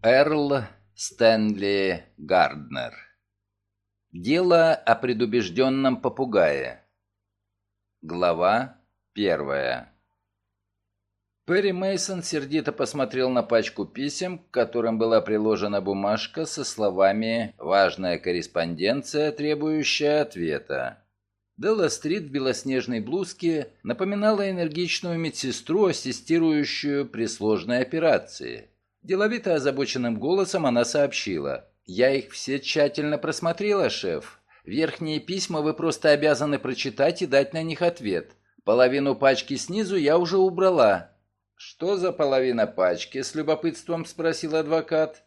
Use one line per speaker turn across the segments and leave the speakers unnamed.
Эрл Стэнли Гарднер. Дело о предубежденном попугае. Глава первая. Перри Мейсон сердито посмотрел на пачку писем, к которым была приложена бумажка со словами «Важная корреспонденция, требующая ответа». Делла Стрит в белоснежной блузке напоминала энергичную медсестру, ассистирующую при сложной операции. Деловито озабоченным голосом она сообщила. «Я их все тщательно просмотрела, шеф. Верхние письма вы просто обязаны прочитать и дать на них ответ. Половину пачки снизу я уже убрала». «Что за половина пачки?» — с любопытством спросил адвокат.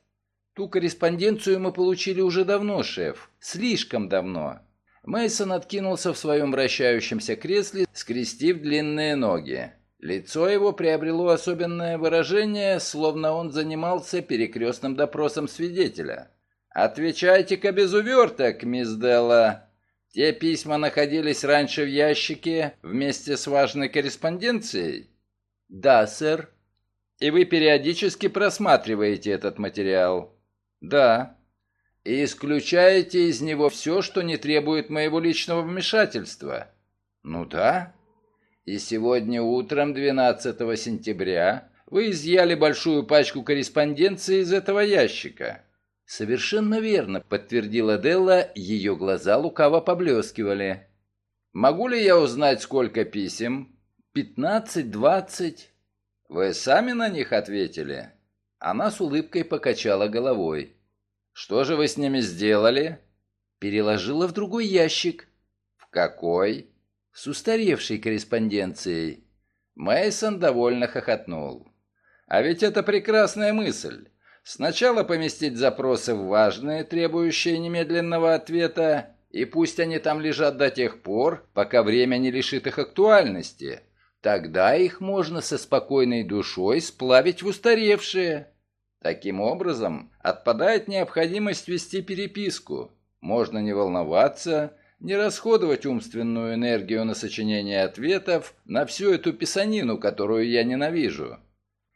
«Ту корреспонденцию мы получили уже давно, шеф. Слишком давно». Мейсон откинулся в своем вращающемся кресле, скрестив длинные ноги. Лицо его приобрело особенное выражение, словно он занимался перекрестным допросом свидетеля. «Отвечайте-ка без уверток, мисс Делла. Те письма находились раньше в ящике вместе с важной корреспонденцией?» «Да, сэр». «И вы периодически просматриваете этот материал?» «Да». «И исключаете из него все, что не требует моего личного вмешательства?» «Ну да». И сегодня утром, 12 сентября, вы изъяли большую пачку корреспонденции из этого ящика. Совершенно верно, подтвердила Делла, ее глаза лукаво поблескивали. Могу ли я узнать, сколько писем? Пятнадцать, двадцать. Вы сами на них ответили? Она с улыбкой покачала головой. Что же вы с ними сделали? Переложила в другой ящик. В какой? С устаревшей корреспонденцией. Мейсон довольно хохотнул. А ведь это прекрасная мысль. Сначала поместить запросы в важные, требующие немедленного ответа, и пусть они там лежат до тех пор, пока время не лишит их актуальности. Тогда их можно со спокойной душой сплавить в устаревшие. Таким образом, отпадает необходимость вести переписку. Можно не волноваться, не расходовать умственную энергию на сочинение ответов на всю эту писанину, которую я ненавижу.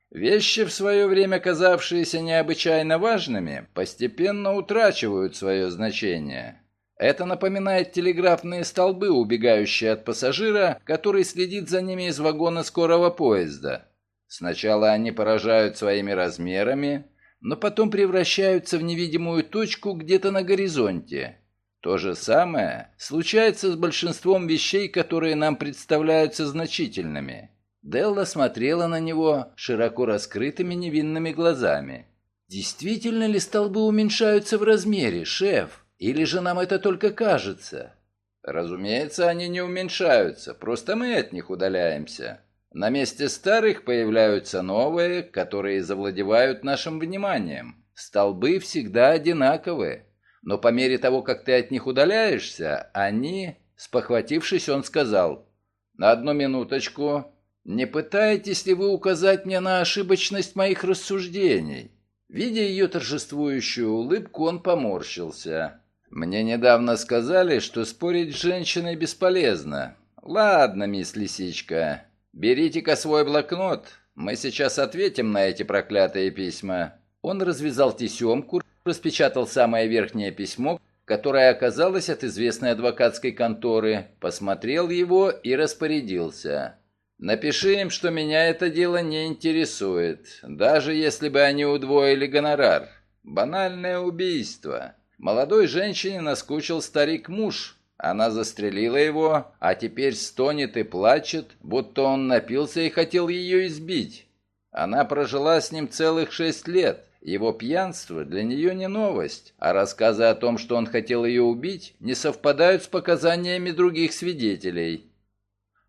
Вещи, в свое время казавшиеся необычайно важными, постепенно утрачивают свое значение. Это напоминает телеграфные столбы, убегающие от пассажира, который следит за ними из вагона скорого поезда. Сначала они поражают своими размерами, но потом превращаются в невидимую точку где-то на горизонте. То же самое случается с большинством вещей, которые нам представляются значительными. Делла смотрела на него широко раскрытыми невинными глазами. «Действительно ли столбы уменьшаются в размере, шеф? Или же нам это только кажется?» «Разумеется, они не уменьшаются, просто мы от них удаляемся. На месте старых появляются новые, которые завладевают нашим вниманием. Столбы всегда одинаковые но по мере того, как ты от них удаляешься, они, спохватившись, он сказал, «На одну минуточку, не пытаетесь ли вы указать мне на ошибочность моих рассуждений?» Видя ее торжествующую улыбку, он поморщился. «Мне недавно сказали, что спорить с женщиной бесполезно. Ладно, мисс Лисичка, берите-ка свой блокнот, мы сейчас ответим на эти проклятые письма». Он развязал тесемку, распечатал самое верхнее письмо, которое оказалось от известной адвокатской конторы, посмотрел его и распорядился. «Напиши им, что меня это дело не интересует, даже если бы они удвоили гонорар. Банальное убийство. Молодой женщине наскучил старик-муж». Она застрелила его, а теперь стонет и плачет, будто он напился и хотел ее избить. Она прожила с ним целых шесть лет. Его пьянство для нее не новость, а рассказы о том, что он хотел ее убить, не совпадают с показаниями других свидетелей.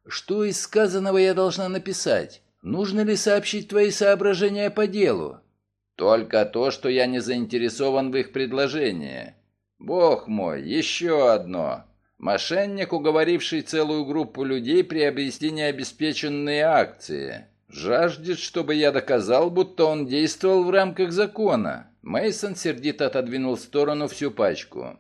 Что из сказанного я должна написать? Нужно ли сообщить твои соображения по делу? Только то, что я не заинтересован в их предложении. Бог мой, еще одно. Мошенник, уговоривший целую группу людей приобрести необеспеченные акции. Жаждет, чтобы я доказал, будто он действовал в рамках закона. Мейсон сердито отодвинул в сторону всю пачку.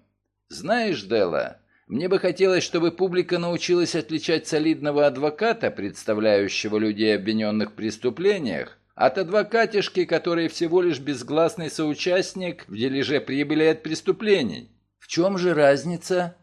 Знаешь, Дела, мне бы хотелось, чтобы публика научилась отличать солидного адвоката, представляющего людей, обвиненных в преступлениях, От адвокатишки, который всего лишь безгласный соучастник в дележе прибыли от преступлений.
В чем же разница?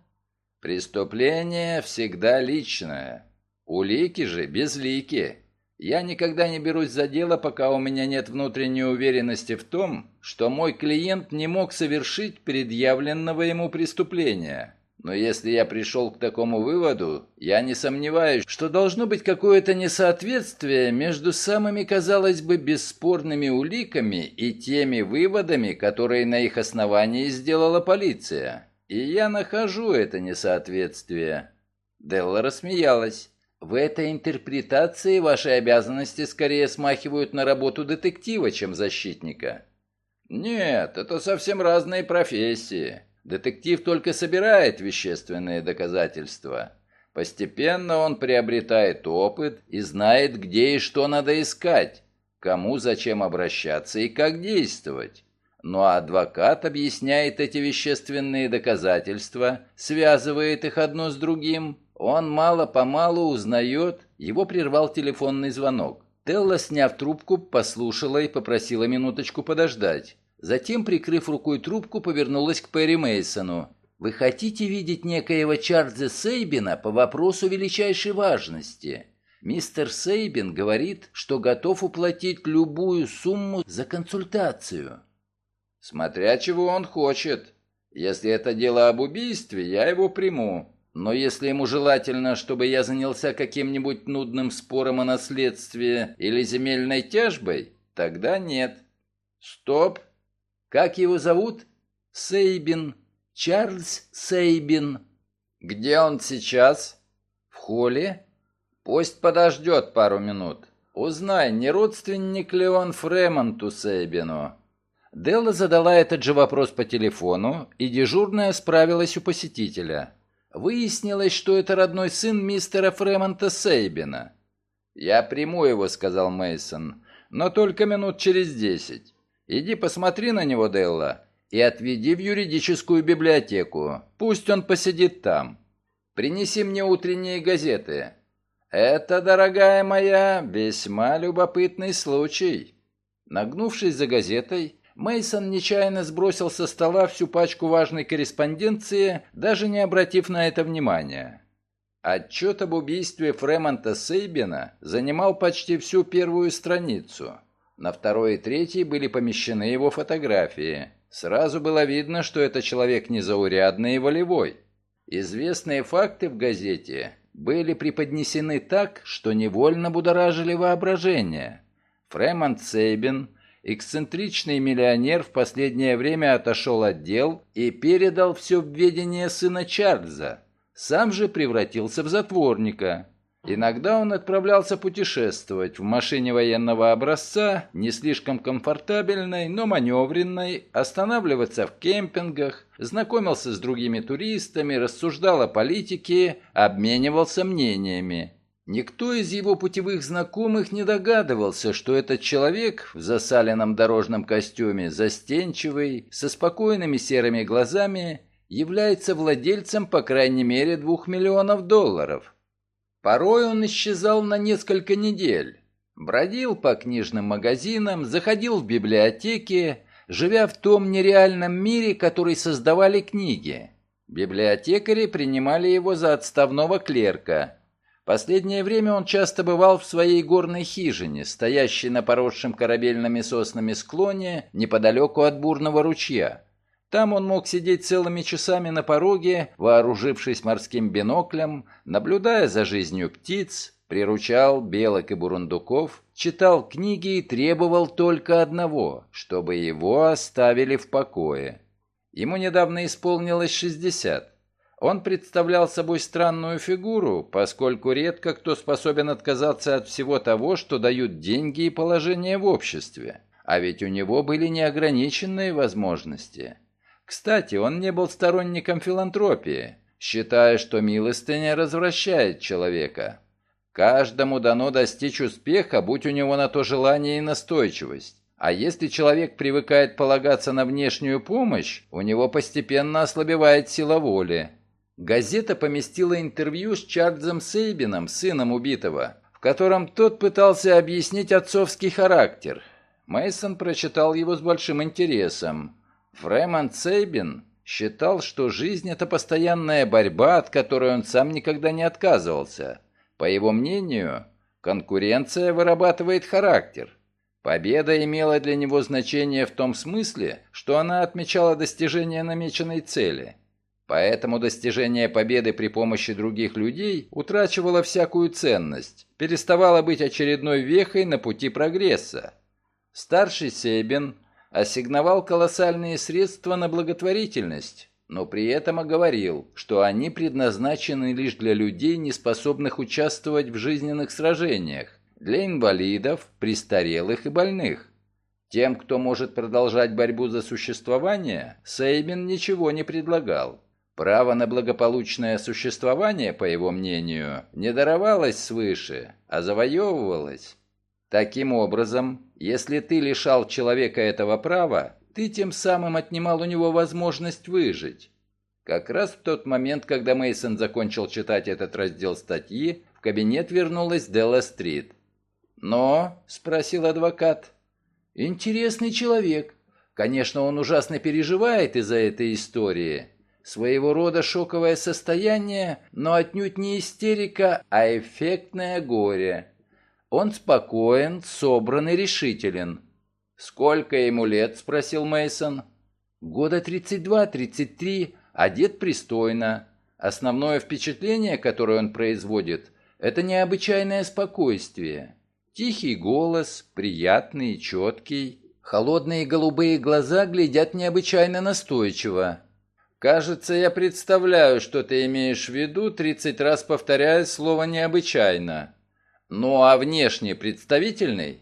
Преступление всегда личное. Улики же безлики. Я никогда не берусь за дело, пока у меня нет внутренней уверенности в том, что мой клиент не мог совершить предъявленного ему преступления. Но если я пришел к такому выводу, я не сомневаюсь, что должно быть какое-то несоответствие между самыми, казалось бы, бесспорными уликами и теми выводами, которые на их основании сделала полиция. И я нахожу это несоответствие. Делла рассмеялась. В этой интерпретации ваши обязанности скорее смахивают на работу детектива, чем защитника. Нет, это совсем разные профессии. Детектив только собирает вещественные доказательства. Постепенно он приобретает опыт и знает, где и что надо искать, кому зачем обращаться и как действовать. А адвокат объясняет эти вещественные доказательства, связывает их одно с другим он мало-помалу узнает, его прервал телефонный звонок. Телла, сняв трубку, послушала и попросила минуточку подождать. Затем, прикрыв рукой трубку, повернулась к Перри Мейсону. «Вы хотите видеть некоего Чарльза Сейбина по вопросу величайшей важности?» Мистер Сейбин говорит, что готов уплатить любую сумму за консультацию. Смотря чего он хочет. Если это дело об убийстве, я его приму. Но если ему желательно, чтобы я занялся каким-нибудь нудным спором о наследстве или земельной тяжбой, тогда нет. Стоп. Как его зовут? Сейбин. Чарльз Сейбин. Где он сейчас? В холле? Пусть подождет пару минут. Узнай, не родственник ли он Фремонту Сейбину. Делла задала этот же вопрос по телефону, и дежурная справилась у посетителя. Выяснилось, что это родной сын мистера Фремонта Сейбина. «Я приму его», — сказал Мейсон, — «но только минут через десять. Иди посмотри на него, Делла, и отведи в юридическую библиотеку. Пусть он посидит там. Принеси мне утренние газеты. Это, дорогая моя, весьма любопытный случай». Нагнувшись за газетой, Мейсон нечаянно сбросил со стола всю пачку важной корреспонденции, даже не обратив на это внимания. Отчет об убийстве Фремонта Сейбина занимал почти всю первую страницу. На второй и третьей были помещены его фотографии. Сразу было видно, что это человек незаурядный и волевой. Известные факты в газете были преподнесены так, что невольно будоражили воображение. Фремонт Сейбин Эксцентричный миллионер в последнее время отошел от дел и передал все в сына Чарльза. Сам же превратился в затворника. Иногда он отправлялся путешествовать в машине военного образца, не слишком комфортабельной, но маневренной, останавливаться в кемпингах, знакомился с другими туристами, рассуждал о политике, обменивался мнениями. Никто из его путевых знакомых не догадывался, что этот человек в засаленном дорожном костюме, застенчивый, со спокойными серыми глазами, является владельцем по крайней мере двух миллионов долларов. Порой он исчезал на несколько недель, бродил по книжным магазинам, заходил в библиотеки, живя в том нереальном мире, который создавали книги. Библиотекари принимали его за отставного клерка – Последнее время он часто бывал в своей горной хижине, стоящей на поросшем корабельными соснами склоне неподалеку от бурного ручья. Там он мог сидеть целыми часами на пороге, вооружившись морским биноклем, наблюдая за жизнью птиц, приручал белок и бурундуков, читал книги и требовал только одного, чтобы его оставили в покое. Ему недавно исполнилось 60. Он представлял собой странную фигуру, поскольку редко кто способен отказаться от всего того, что дают деньги и положение в обществе. А ведь у него были неограниченные возможности. Кстати, он не был сторонником филантропии, считая, что милостыня развращает человека. Каждому дано достичь успеха, будь у него на то желание и настойчивость. А если человек привыкает полагаться на внешнюю помощь, у него постепенно ослабевает сила воли. Газета поместила интервью с Чарльзом Сейбином, сыном убитого, в котором тот пытался объяснить отцовский характер. Мейсон прочитал его с большим интересом. Фреймонт Сейбин считал, что жизнь – это постоянная борьба, от которой он сам никогда не отказывался. По его мнению, конкуренция вырабатывает характер. Победа имела для него значение в том смысле, что она отмечала достижение намеченной цели. Поэтому достижение победы при помощи других людей утрачивало всякую ценность, переставало быть очередной вехой на пути прогресса. Старший Сейбин ассигновал колоссальные средства на благотворительность, но при этом оговорил, что они предназначены лишь для людей, не способных участвовать в жизненных сражениях, для инвалидов, престарелых и больных. Тем, кто может продолжать борьбу за существование, Сейбин ничего не предлагал. Право на благополучное существование, по его мнению, не даровалось свыше, а завоевывалось. Таким образом, если ты лишал человека этого права, ты тем самым отнимал у него возможность выжить. Как раз в тот момент, когда Мейсон закончил читать этот раздел статьи, в кабинет вернулась Делла Стрит. «Но?» – спросил адвокат. «Интересный человек. Конечно, он ужасно переживает из-за этой истории. Своего рода шоковое состояние, но отнюдь не истерика, а эффектное горе. Он спокоен, собран и решителен. «Сколько ему лет?» – спросил Мейсон. «Года 32-33, одет пристойно. Основное впечатление, которое он производит, это необычайное спокойствие. Тихий голос, приятный и четкий. Холодные голубые глаза глядят необычайно настойчиво. «Кажется, я представляю, что ты имеешь в виду, тридцать раз повторяя слово «необычайно». Ну а внешне представительный?»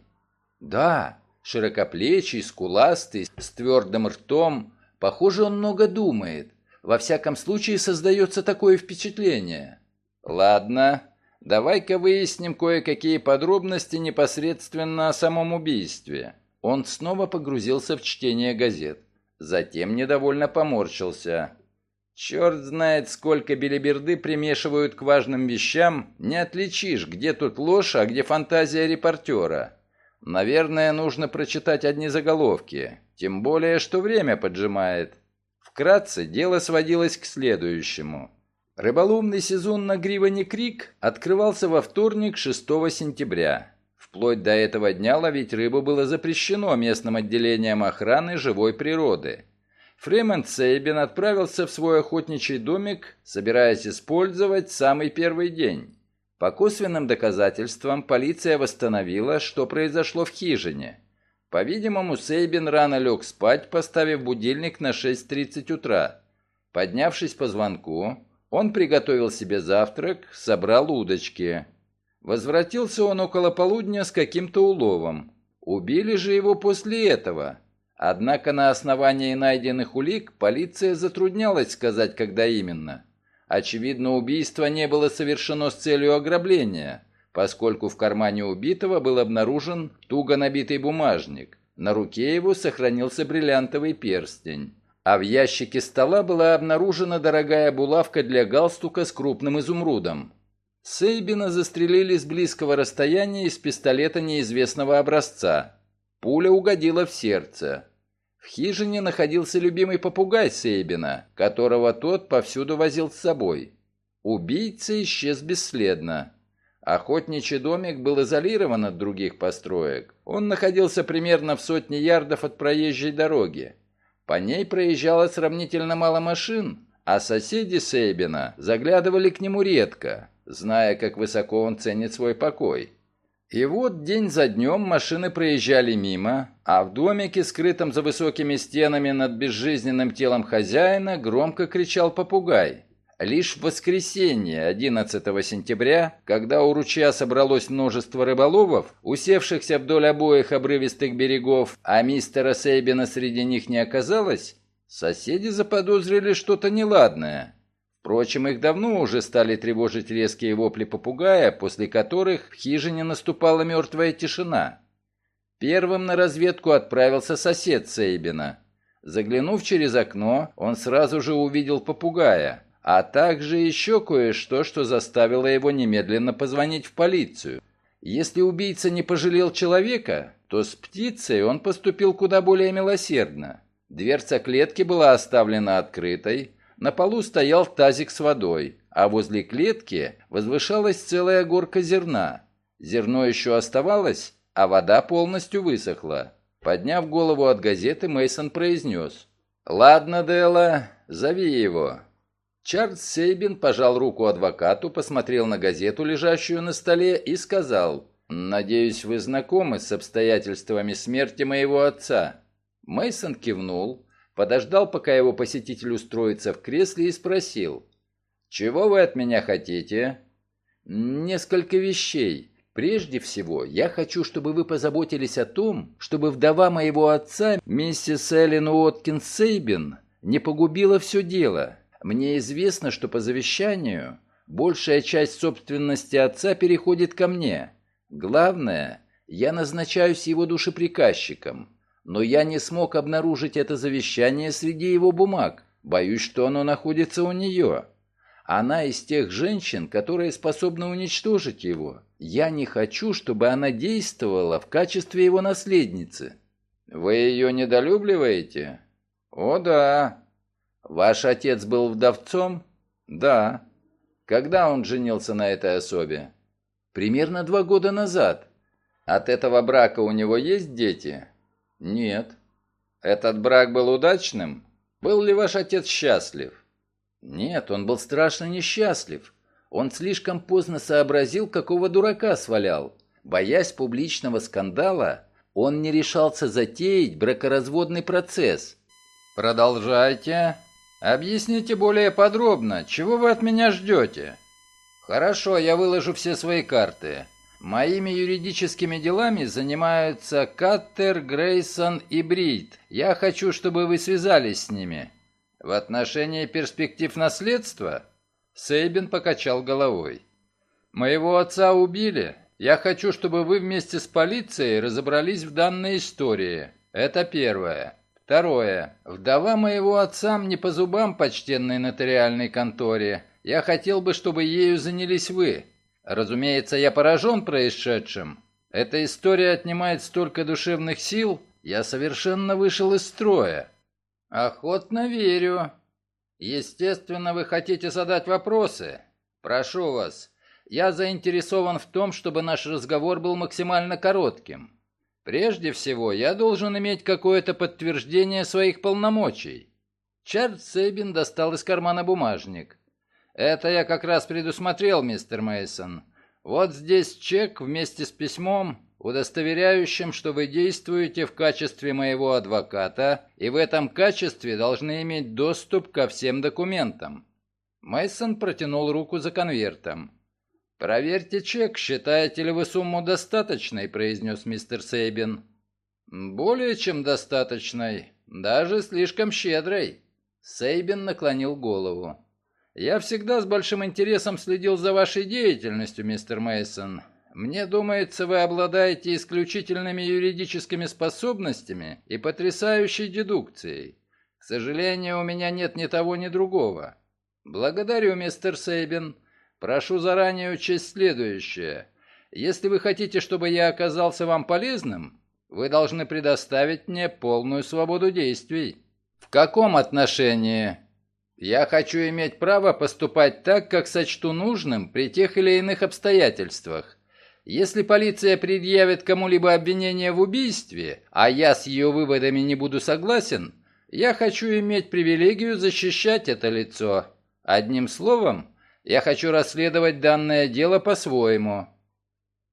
«Да, широкоплечий, скуластый, с твердым ртом. Похоже, он много думает. Во всяком случае, создается такое впечатление». «Ладно, давай-ка выясним кое-какие подробности непосредственно о самом убийстве». Он снова погрузился в чтение газет. Затем недовольно поморщился. Черт знает, сколько белиберды примешивают к важным вещам, не отличишь, где тут ложь, а где фантазия репортера. Наверное, нужно прочитать одни заголовки, тем более, что время поджимает. Вкратце, дело сводилось к следующему. Рыболовный сезон на Гриване Крик открывался во вторник 6 сентября. Вплоть до этого дня ловить рыбу было запрещено местным отделением охраны живой природы. Фремонт Сейбин отправился в свой охотничий домик, собираясь использовать самый первый день. По косвенным доказательствам полиция восстановила, что произошло в хижине. По-видимому, Сейбин рано лег спать, поставив будильник на 6.30 утра. Поднявшись по звонку, он приготовил себе завтрак, собрал удочки – Возвратился он около полудня с каким-то уловом. Убили же его после этого. Однако на основании найденных улик полиция затруднялась сказать, когда именно. Очевидно, убийство не было совершено с целью ограбления, поскольку в кармане убитого был обнаружен туго набитый бумажник. На руке его сохранился бриллиантовый перстень. А в ящике стола была обнаружена дорогая булавка для галстука с крупным изумрудом. Сейбина застрелили с близкого расстояния из пистолета неизвестного образца. Пуля угодила в сердце. В хижине находился любимый попугай Сейбина, которого тот повсюду возил с собой. Убийца исчез бесследно. Охотничий домик был изолирован от других построек. Он находился примерно в сотне ярдов от проезжей дороги. По ней проезжало сравнительно мало машин, а соседи Сейбина заглядывали к нему редко зная, как высоко он ценит свой покой. И вот день за днем машины проезжали мимо, а в домике, скрытом за высокими стенами над безжизненным телом хозяина, громко кричал попугай. Лишь в воскресенье, 11 сентября, когда у ручья собралось множество рыболовов, усевшихся вдоль обоих обрывистых берегов, а мистера Сейбина среди них не оказалось, соседи заподозрили что-то неладное – Впрочем, их давно уже стали тревожить резкие вопли попугая, после которых в хижине наступала мертвая тишина. Первым на разведку отправился сосед Сейбина. Заглянув через окно, он сразу же увидел попугая, а также еще кое-что, что заставило его немедленно позвонить в полицию. Если убийца не пожалел человека, то с птицей он поступил куда более милосердно. Дверца клетки была оставлена открытой, на полу стоял тазик с водой, а возле клетки возвышалась целая горка зерна. Зерно еще оставалось, а вода полностью высохла. Подняв голову от газеты, Мейсон произнес. «Ладно, Делла, зови его». Чарльз Сейбин пожал руку адвокату, посмотрел на газету, лежащую на столе, и сказал, «Надеюсь, вы знакомы с обстоятельствами смерти моего отца». Мейсон кивнул, подождал, пока его посетитель устроится в кресле, и спросил, «Чего вы от меня хотите?» «Несколько вещей. Прежде всего, я хочу, чтобы вы позаботились о том, чтобы вдова моего отца, миссис Эллен Уоткинс Сейбин, не погубила все дело. Мне известно, что по завещанию большая часть собственности отца переходит ко мне. Главное, я назначаюсь его душеприказчиком, но я не смог обнаружить это завещание среди его бумаг. Боюсь, что оно находится у нее. Она из тех женщин, которые способны уничтожить его. Я не хочу, чтобы она действовала в качестве его наследницы. Вы ее недолюбливаете? О, да. Ваш отец был вдовцом? Да. Когда он женился на этой особе? Примерно два года назад. От этого брака у него есть дети? Нет. Этот брак был удачным? Был ли ваш отец счастлив? Нет, он был страшно несчастлив. Он слишком поздно сообразил, какого дурака свалял. Боясь публичного скандала, он не решался затеять бракоразводный процесс. «Продолжайте. Объясните более подробно, чего вы от меня ждете?» «Хорошо, я выложу все свои карты. Моими юридическими делами занимаются Каттер, Грейсон и Брид. Я хочу, чтобы вы связались с ними». В отношении перспектив наследства Сейбин покачал головой. Моего отца убили. Я хочу, чтобы вы вместе с полицией разобрались в данной истории. Это первое. Второе. Вдова моего отца мне по зубам почтенной нотариальной конторе. Я хотел бы, чтобы ею занялись вы. Разумеется, я поражен происшедшим. Эта история отнимает столько душевных сил, я совершенно вышел из строя. «Охотно верю. Естественно, вы хотите задать вопросы. Прошу вас, я заинтересован в том, чтобы наш разговор был максимально коротким. Прежде всего, я должен иметь какое-то подтверждение своих полномочий». Чарльз Сейбин достал из кармана бумажник. «Это я как раз предусмотрел, мистер Мейсон. Вот здесь чек вместе с письмом, удостоверяющим, что вы действуете в качестве моего адвоката и в этом качестве должны иметь доступ ко всем документам. Мейсон протянул руку за конвертом. «Проверьте чек, считаете ли вы сумму достаточной», — произнес мистер Сейбин. «Более чем достаточной, даже слишком щедрой». Сейбин наклонил голову. «Я всегда с большим интересом следил за вашей деятельностью, мистер Мейсон. Мне думается, вы обладаете исключительными юридическими способностями и потрясающей дедукцией. К сожалению, у меня нет ни того, ни другого. Благодарю, мистер Сейбин. Прошу заранее учесть следующее. Если вы хотите, чтобы я оказался вам полезным, вы должны предоставить мне полную свободу действий. В каком отношении? Я хочу иметь право поступать так, как сочту нужным при тех или иных обстоятельствах. Если полиция предъявит кому-либо обвинение в убийстве, а я с ее выводами не буду согласен, я хочу иметь привилегию защищать это лицо. Одним словом, я хочу расследовать данное дело по-своему.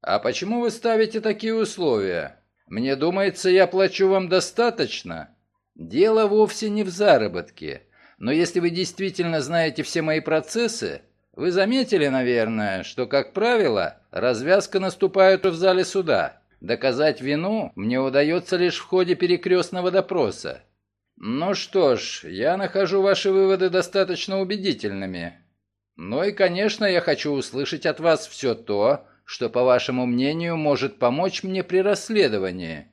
А почему вы ставите такие условия? Мне думается, я плачу вам достаточно. Дело вовсе не в заработке. Но если вы действительно знаете все мои процессы, вы заметили, наверное, что, как правило, развязка наступает в зале суда. Доказать вину мне удается лишь в ходе перекрестного допроса. Ну что ж, я нахожу ваши выводы достаточно убедительными. Ну и, конечно, я хочу услышать от вас все то, что, по вашему мнению, может помочь мне при расследовании.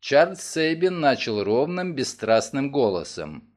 Чарльз Сейбин начал ровным, бесстрастным голосом.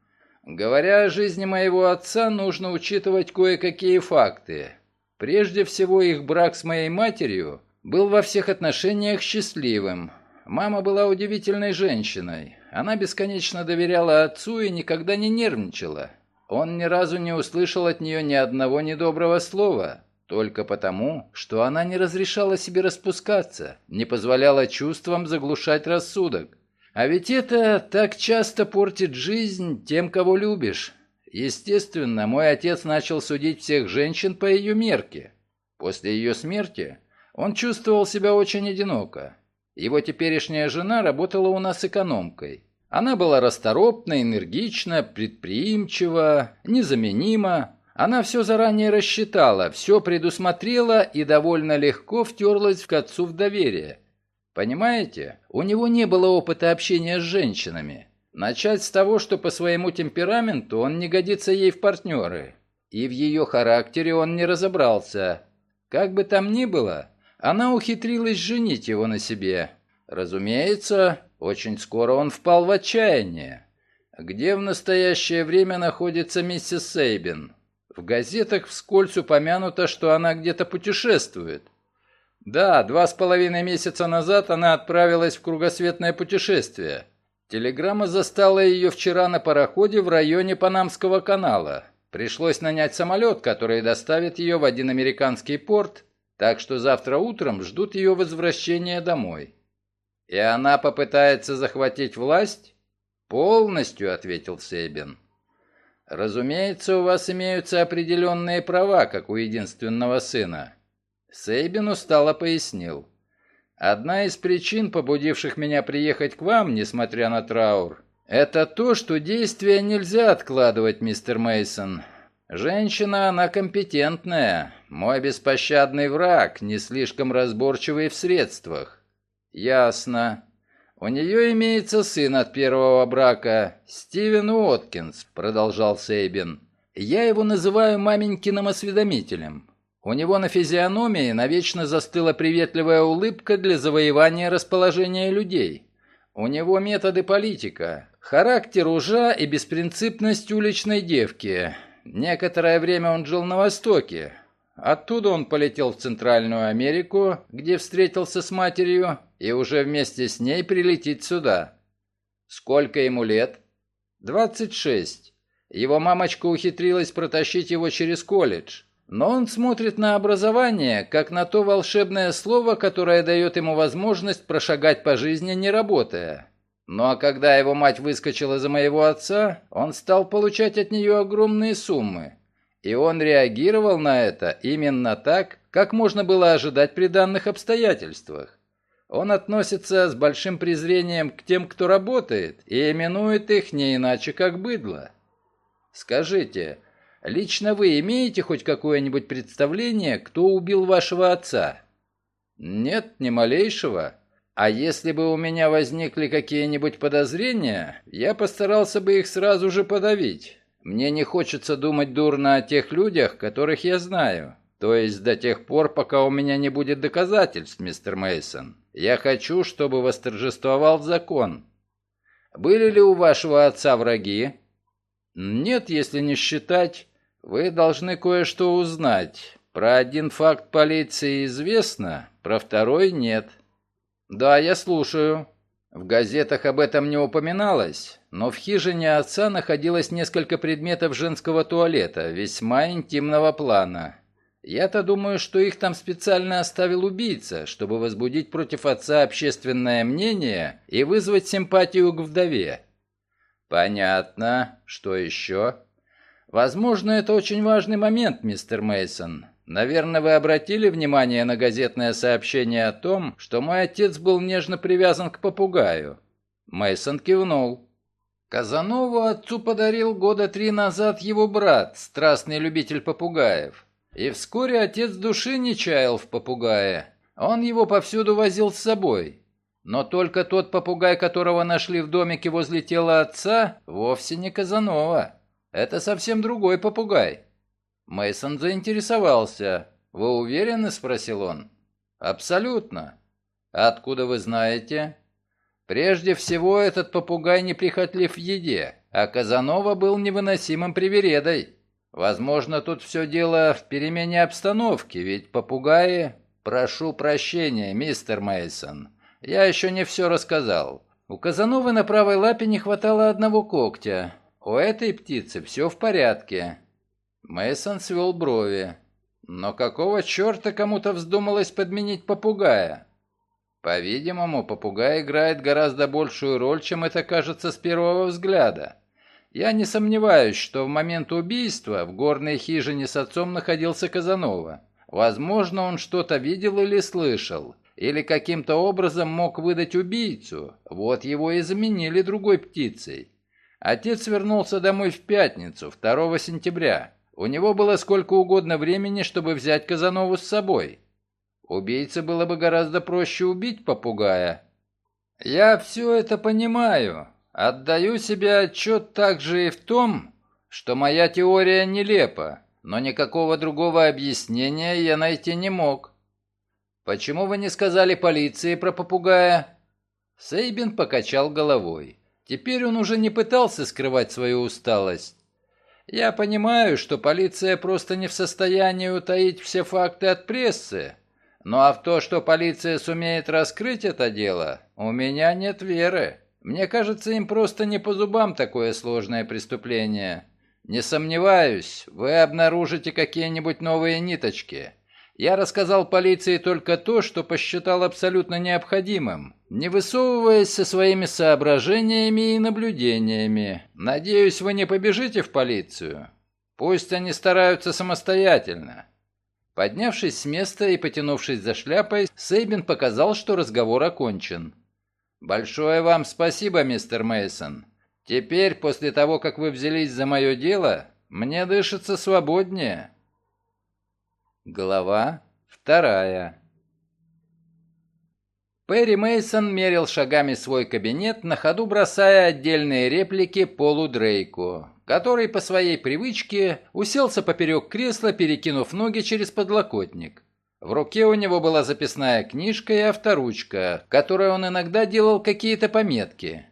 Говоря о жизни моего отца, нужно учитывать кое-какие факты. Прежде всего, их брак с моей матерью был во всех отношениях счастливым. Мама была удивительной женщиной. Она бесконечно доверяла отцу и никогда не нервничала. Он ни разу не услышал от нее ни одного недоброго слова, только потому, что она не разрешала себе распускаться, не позволяла чувствам заглушать рассудок. А ведь это так часто портит жизнь тем, кого любишь. Естественно, мой отец начал судить всех женщин по ее мерке. После ее смерти он чувствовал себя очень одиноко. Его теперешняя жена работала у нас экономкой. Она была расторопна, энергична, предприимчива, незаменима. Она все заранее рассчитала, все предусмотрела и довольно легко втерлась к отцу в доверие. Понимаете, у него не было опыта общения с женщинами. Начать с того, что по своему темпераменту он не годится ей в партнеры. И в ее характере он не разобрался. Как бы там ни было, она ухитрилась женить его на себе. Разумеется, очень скоро он впал в отчаяние. Где в настоящее время находится миссис Сейбин? В газетах вскользь упомянуто, что она где-то путешествует. Да, два с половиной месяца назад она отправилась в кругосветное путешествие. Телеграмма застала ее вчера на пароходе в районе Панамского канала. Пришлось нанять самолет, который доставит ее в один американский порт, так что завтра утром ждут ее возвращения домой. И она попытается захватить власть? Полностью, ответил Сейбин. Разумеется, у вас имеются определенные права, как у единственного сына. Сейбин устало пояснил. Одна из причин, побудивших меня приехать к вам, несмотря на траур, это то, что действия нельзя откладывать, мистер Мейсон. Женщина, она компетентная, мой беспощадный враг, не слишком разборчивый в средствах. Ясно. У нее имеется сын от первого брака, Стивен Уоткинс, продолжал Сейбин. Я его называю маменькиным осведомителем. У него на физиономии навечно застыла приветливая улыбка для завоевания расположения людей. У него методы политика, характер ужа и беспринципность уличной девки. Некоторое время он жил на Востоке. Оттуда он полетел в Центральную Америку, где встретился с матерью, и уже вместе с ней прилетит сюда. Сколько ему лет? 26. Его мамочка ухитрилась протащить его через колледж. Но он смотрит на образование, как на то волшебное слово, которое дает ему возможность прошагать по жизни, не работая. Ну а когда его мать выскочила за моего отца, он стал получать от нее огромные суммы. И он реагировал на это именно так, как можно было ожидать при данных обстоятельствах. Он относится с большим презрением к тем, кто работает, и именует их не иначе, как быдло. Скажите, лично вы имеете хоть какое-нибудь представление, кто убил вашего отца? Нет, ни малейшего. А если бы у меня возникли какие-нибудь подозрения, я постарался бы их сразу же подавить. Мне не хочется думать дурно о тех людях, которых я знаю. То есть до тех пор, пока у меня не будет доказательств, мистер Мейсон. Я хочу, чтобы восторжествовал закон. Были ли у вашего отца враги? Нет, если не считать. Вы должны кое-что узнать. Про один факт полиции известно, про второй нет. «Да, я слушаю». В газетах об этом не упоминалось, но в хижине отца находилось несколько предметов женского туалета, весьма интимного плана. Я-то думаю, что их там специально оставил убийца, чтобы возбудить против отца общественное мнение и вызвать симпатию к вдове. Понятно. Что еще? Возможно, это очень важный момент, мистер Мейсон. Наверное, вы обратили внимание на газетное сообщение о том, что мой отец был нежно привязан к попугаю. Мейсон кивнул. Казанову отцу подарил года три назад его брат, страстный любитель попугаев. И вскоре отец души не чаял в попугае. Он его повсюду возил с собой. Но только тот попугай, которого нашли в домике возле тела отца, вовсе не Казанова. Это совсем другой попугай. Мейсон заинтересовался. «Вы уверены?» – спросил он. «Абсолютно. Откуда вы знаете?» «Прежде всего, этот попугай неприхотлив в еде, а Казанова был невыносимым привередой. Возможно, тут все дело в перемене обстановки, ведь попугаи «Прошу прощения, мистер Мейсон. Я еще не все рассказал. У Казановы на правой лапе не хватало одного когтя. У этой птицы все в порядке». Мейсон свел брови. «Но какого черта кому-то вздумалось подменить попугая?» По-видимому, попугай играет гораздо большую роль, чем это кажется с первого взгляда. Я не сомневаюсь, что в момент убийства в горной хижине с отцом находился Казанова. Возможно, он что-то видел или слышал, или каким-то образом мог выдать убийцу. Вот его и заменили другой птицей. Отец вернулся домой в пятницу, 2 сентября. У него было сколько угодно времени, чтобы взять Казанову с собой. Убийце было бы гораздо проще убить попугая. Я все это понимаю. Отдаю себе отчет также и в том, что моя теория нелепа но никакого другого объяснения я найти не мог. Почему вы не сказали полиции про попугая? Сейбин покачал головой. Теперь он уже не пытался скрывать свою усталость. Я понимаю, что полиция просто не в состоянии утаить все факты от прессы. Ну а в то, что полиция сумеет раскрыть это дело, у меня нет веры. Мне кажется, им просто не по зубам такое сложное преступление. Не сомневаюсь, вы обнаружите какие-нибудь новые ниточки. Я рассказал полиции только то, что посчитал абсолютно необходимым, не высовываясь со своими соображениями и наблюдениями. Надеюсь, вы не побежите в полицию. Пусть они стараются самостоятельно. Поднявшись с места и потянувшись за шляпой, Сейбин показал, что разговор окончен. «Большое вам спасибо, мистер Мейсон. Теперь, после того, как вы взялись за мое дело, мне дышится свободнее. Глава вторая. Перри Мейсон мерил шагами свой кабинет, на ходу бросая отдельные реплики Полу Дрейку, который по своей привычке уселся поперек кресла, перекинув ноги через подлокотник. В руке у него была записная книжка и авторучка, которой он иногда делал какие-то пометки.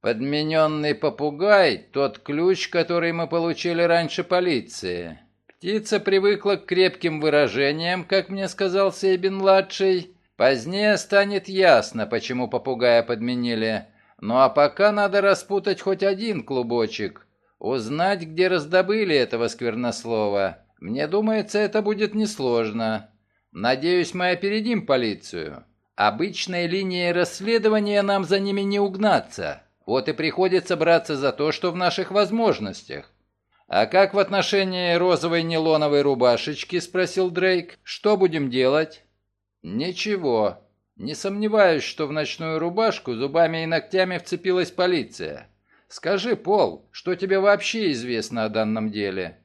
Подмененный попугай – тот ключ, который мы получили раньше полиции. Птица привыкла к крепким выражениям, как мне сказал Сейбин-младший. Позднее станет ясно, почему попугая подменили. Ну а пока надо распутать хоть один клубочек. Узнать, где раздобыли этого сквернослова. Мне думается, это будет несложно. Надеюсь, мы опередим полицию. Обычной линией расследования нам за ними не угнаться. Вот и приходится браться за то, что в наших возможностях. «А как в отношении розовой нейлоновой рубашечки?» – спросил Дрейк. «Что будем делать?» «Ничего. Не сомневаюсь, что в ночную рубашку зубами и ногтями вцепилась полиция. Скажи, Пол, что тебе вообще известно о данном деле?»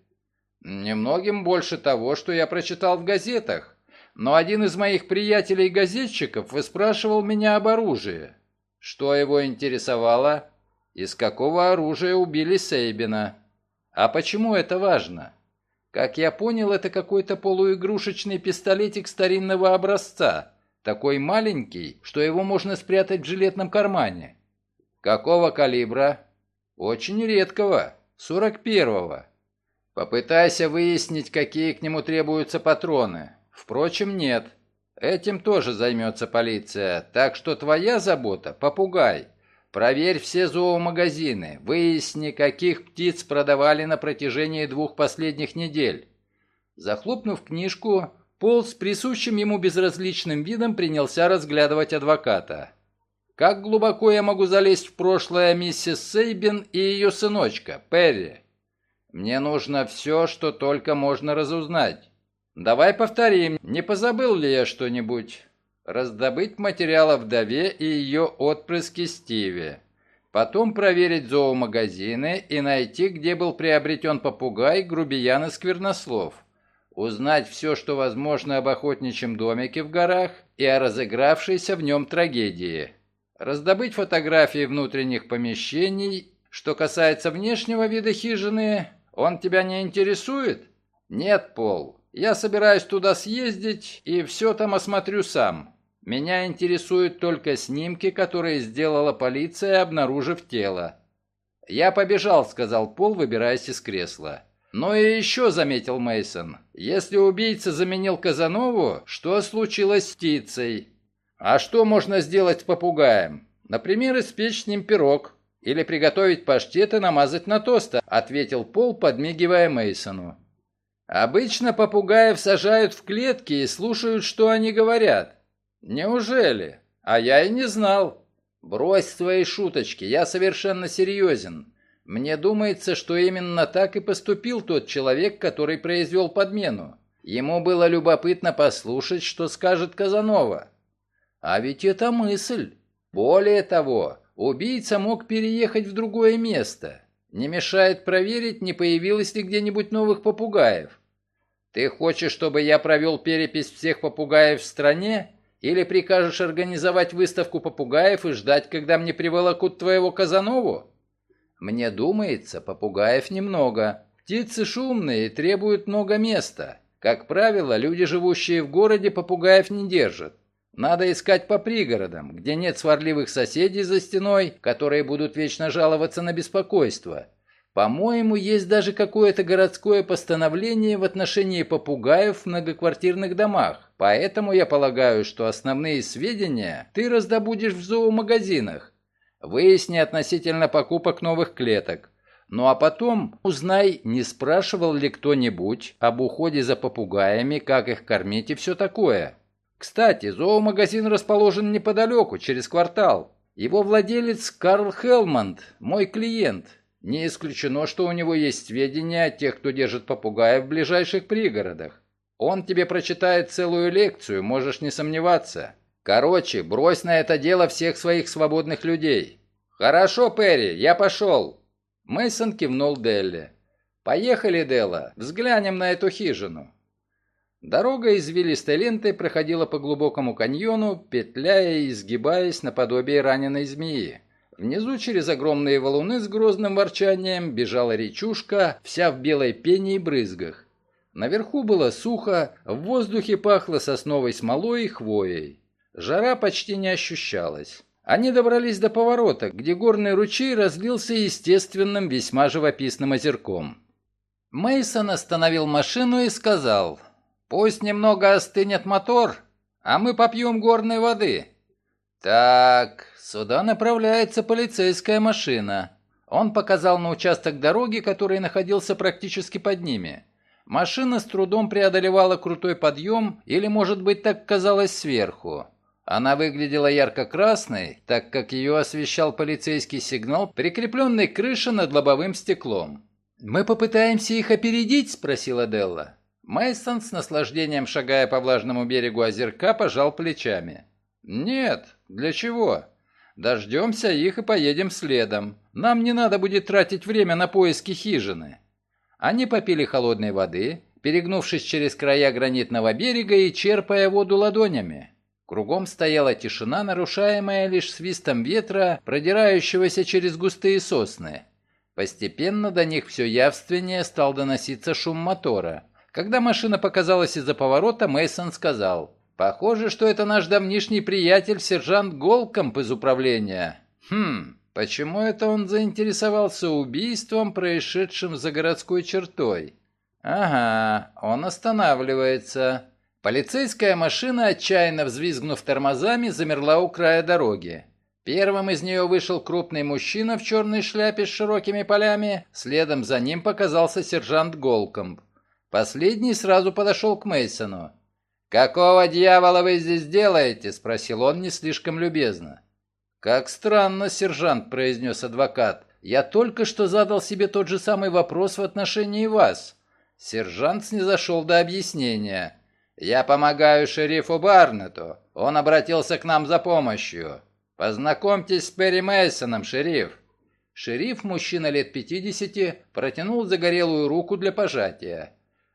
«Немногим больше того, что я прочитал в газетах. Но один из моих приятелей-газетчиков выспрашивал меня об оружии. Что его интересовало? Из какого оружия убили Сейбина? А почему это важно? Как я понял, это какой-то полуигрушечный пистолетик старинного образца, такой маленький, что его можно спрятать в жилетном кармане. Какого калибра? Очень редкого, 41-го. Попытайся выяснить, какие к нему требуются патроны. Впрочем, нет. Этим тоже займется полиция, так что твоя забота – попугай. Проверь все зоомагазины, выясни, каких птиц продавали на протяжении двух последних недель. Захлопнув книжку, Пол с присущим ему безразличным видом принялся разглядывать адвоката. «Как глубоко я могу залезть в прошлое миссис Сейбин и ее сыночка, Перри? Мне нужно все, что только можно разузнать. Давай повторим, не позабыл ли я что-нибудь? Раздобыть материал о вдове и ее отпрыске Стиве. Потом проверить зоомагазины и найти, где был приобретен попугай, грубиян и сквернослов. Узнать все, что возможно об охотничьем домике в горах и о разыгравшейся в нем трагедии. Раздобыть фотографии внутренних помещений. Что касается внешнего вида хижины, он тебя не интересует? Нет, Пол, я собираюсь туда съездить и все там осмотрю сам. Меня интересуют только снимки, которые сделала полиция, обнаружив тело. «Я побежал», — сказал Пол, выбираясь из кресла. «Ну и еще», — заметил Мейсон, — «если убийца заменил Казанову, что случилось с птицей?» «А что можно сделать с попугаем? Например, испечь с ним пирог или приготовить паштет и намазать на тост», — ответил Пол, подмигивая Мейсону. «Обычно попугаев сажают в клетки и слушают, что они говорят». «Неужели? А я и не знал». «Брось свои шуточки, я совершенно серьезен. Мне думается, что именно так и поступил тот человек, который произвел подмену. Ему было любопытно послушать, что скажет Казанова. А ведь это мысль. Более того, убийца мог переехать в другое место. Не мешает проверить, не появилось ли где-нибудь новых попугаев. Ты хочешь, чтобы я провел перепись всех попугаев в стране? Или прикажешь организовать выставку попугаев и ждать, когда мне приволокут твоего Казанову? Мне думается, попугаев немного. Птицы шумные и требуют много места. Как правило, люди, живущие в городе, попугаев не держат. Надо искать по пригородам, где нет сварливых соседей за стеной, которые будут вечно жаловаться на беспокойство. По-моему, есть даже какое-то городское постановление в отношении попугаев в многоквартирных домах. Поэтому я полагаю, что основные сведения ты раздобудешь в зоомагазинах, Выясни относительно покупок новых клеток. Ну а потом узнай, не спрашивал ли кто-нибудь об уходе за попугаями, как их кормить и все такое. Кстати, зоомагазин расположен неподалеку, через квартал. Его владелец Карл Хелмонд, мой клиент. Не исключено, что у него есть сведения о тех, кто держит попугаев в ближайших пригородах. Он тебе прочитает целую лекцию, можешь не сомневаться. Короче, брось на это дело всех своих свободных людей. Хорошо, Перри, я пошел. Мейсон кивнул Делли. Поехали, Делла, взглянем на эту хижину. Дорога извилистой лентой проходила по глубокому каньону, петляя и изгибаясь наподобие раненой змеи. Внизу через огромные валуны с грозным ворчанием бежала речушка, вся в белой пене и брызгах. Наверху было сухо, в воздухе пахло сосновой смолой и хвоей. Жара почти не ощущалась. Они добрались до поворота, где горный ручей разлился естественным, весьма живописным озерком. Мейсон остановил машину и сказал, «Пусть немного остынет мотор, а мы попьем горной воды». «Так, сюда направляется полицейская машина». Он показал на участок дороги, который находился практически под ними. Машина с трудом преодолевала крутой подъем, или, может быть, так казалось сверху. Она выглядела ярко-красной, так как ее освещал полицейский сигнал, прикрепленный к крыше над лобовым стеклом. «Мы попытаемся их опередить?» – спросила Делла. Мейсон с наслаждением шагая по влажному берегу озерка пожал плечами. «Нет, для чего? Дождемся их и поедем следом. Нам не надо будет тратить время на поиски хижины». Они попили холодной воды, перегнувшись через края гранитного берега и черпая воду ладонями. Кругом стояла тишина, нарушаемая лишь свистом ветра, продирающегося через густые сосны. Постепенно до них все явственнее стал доноситься шум мотора. Когда машина показалась из-за поворота, Мейсон сказал, «Похоже, что это наш давнишний приятель, сержант Голкомп из управления». «Хм, почему это он заинтересовался убийством, происшедшим за городской чертой?» «Ага, он останавливается». Полицейская машина, отчаянно взвизгнув тормозами, замерла у края дороги. Первым из нее вышел крупный мужчина в черной шляпе с широкими полями, следом за ним показался сержант Голкомб. Последний сразу подошел к Мейсону. «Какого дьявола вы здесь делаете?» – спросил он не слишком любезно. «Как странно, сержант», – произнес адвокат. «Я только что задал себе тот же самый вопрос в отношении вас». Сержант снизошел до объяснения. «Я помогаю шерифу Барнету. Он обратился к нам за помощью. Познакомьтесь с Перри Мейсоном, шериф». Шериф, мужчина лет 50, протянул загорелую руку для пожатия.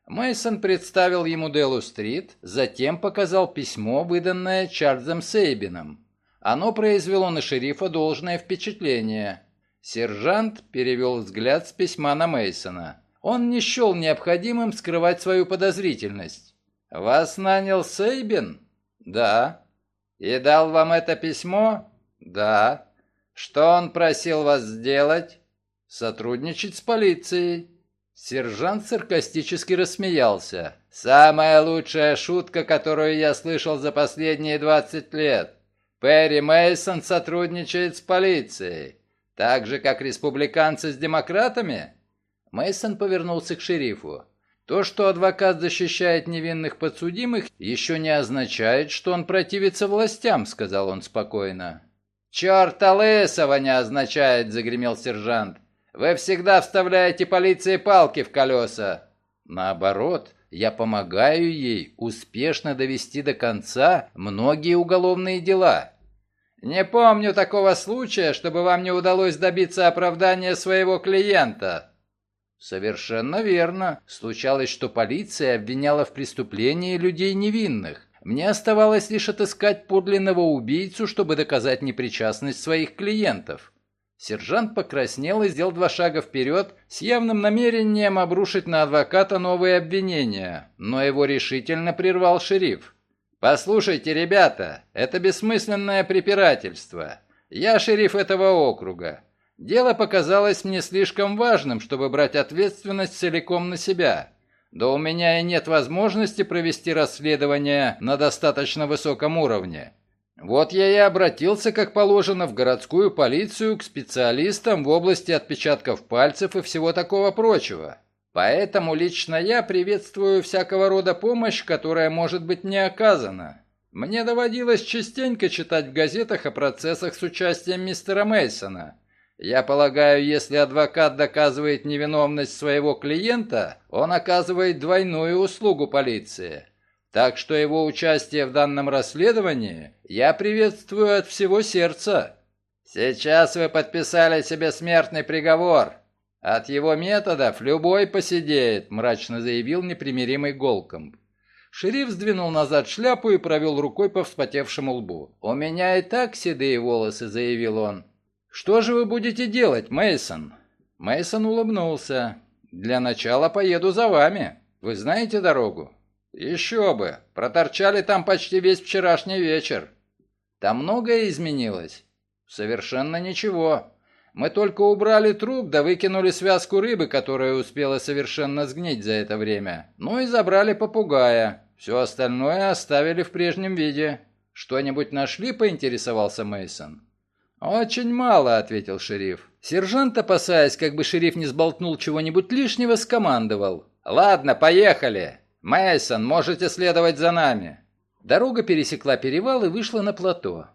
Мейсон представил ему Делу-стрит, затем показал письмо, выданное Чарльзом Сейбином. Оно произвело на шерифа должное впечатление. Сержант перевел взгляд с письма на Мейсона. Он не счел необходимым скрывать свою подозрительность. «Вас нанял Сейбин?» «Да». «И дал вам это письмо?» «Да». «Что он просил вас сделать?» «Сотрудничать с полицией». Сержант саркастически рассмеялся. «Самая лучшая шутка, которую я слышал за последние 20 лет. Перри Мейсон сотрудничает с полицией. Так же, как республиканцы с демократами?» Мейсон повернулся к шерифу. То, что адвокат защищает невинных подсудимых, еще не означает, что он противится властям, сказал он спокойно. «Черта лысого не означает», — загремел сержант. «Вы всегда вставляете полиции палки в колеса». «Наоборот, я помогаю ей успешно довести до конца многие уголовные дела». «Не помню такого случая, чтобы вам не удалось добиться оправдания своего клиента», Совершенно верно. Случалось, что полиция обвиняла в преступлении людей невинных. Мне оставалось лишь отыскать подлинного убийцу, чтобы доказать непричастность своих клиентов. Сержант покраснел и сделал два шага вперед с явным намерением обрушить на адвоката новые обвинения, но его решительно прервал шериф. «Послушайте, ребята, это бессмысленное препирательство. Я шериф этого округа. Дело показалось мне слишком важным, чтобы брать ответственность целиком на себя. Да у меня и нет возможности провести расследование на достаточно высоком уровне. Вот я и обратился, как положено, в городскую полицию к специалистам в области отпечатков пальцев и всего такого прочего. Поэтому лично я приветствую всякого рода помощь, которая может быть не оказана. Мне доводилось частенько читать в газетах о процессах с участием мистера Мейсона. Я полагаю, если адвокат доказывает невиновность своего клиента, он оказывает двойную услугу полиции. Так что его участие в данном расследовании я приветствую от всего сердца. Сейчас вы подписали себе смертный приговор. От его методов любой посидеет, мрачно заявил непримиримый Голкомб. Шериф сдвинул назад шляпу и провел рукой по вспотевшему лбу. «У меня и так седые волосы», — заявил он. «Что же вы будете делать, Мейсон? Мейсон улыбнулся. «Для начала поеду за вами. Вы знаете дорогу?» «Еще бы! Проторчали там почти весь вчерашний вечер». «Там многое изменилось?» «Совершенно ничего. Мы только убрали труп, да выкинули связку рыбы, которая успела совершенно сгнить за это время. Ну и забрали попугая. Все остальное оставили в прежнем виде. Что-нибудь нашли?» – поинтересовался Мейсон. «Очень мало», — ответил шериф. Сержант, опасаясь, как бы шериф не сболтнул чего-нибудь лишнего, скомандовал. «Ладно, поехали. Мейсон, можете следовать за нами». Дорога пересекла перевал и вышла на плато.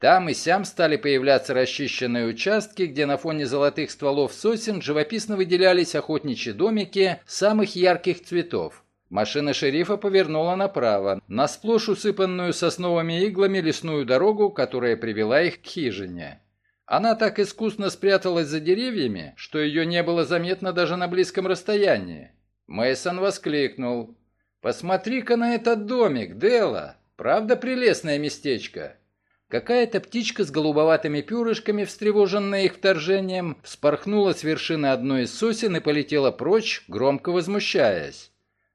Там и сям стали появляться расчищенные участки, где на фоне золотых стволов сосен живописно выделялись охотничьи домики самых ярких цветов. Машина шерифа повернула направо, на сплошь усыпанную сосновыми иглами лесную дорогу, которая привела их к хижине. Она так искусно спряталась за деревьями, что ее не было заметно даже на близком расстоянии. Мейсон воскликнул. «Посмотри-ка на этот домик, Дела! Правда прелестное местечко?» Какая-то птичка с голубоватыми перышками, встревоженная их вторжением, вспорхнула с вершины одной из сосен и полетела прочь, громко возмущаясь.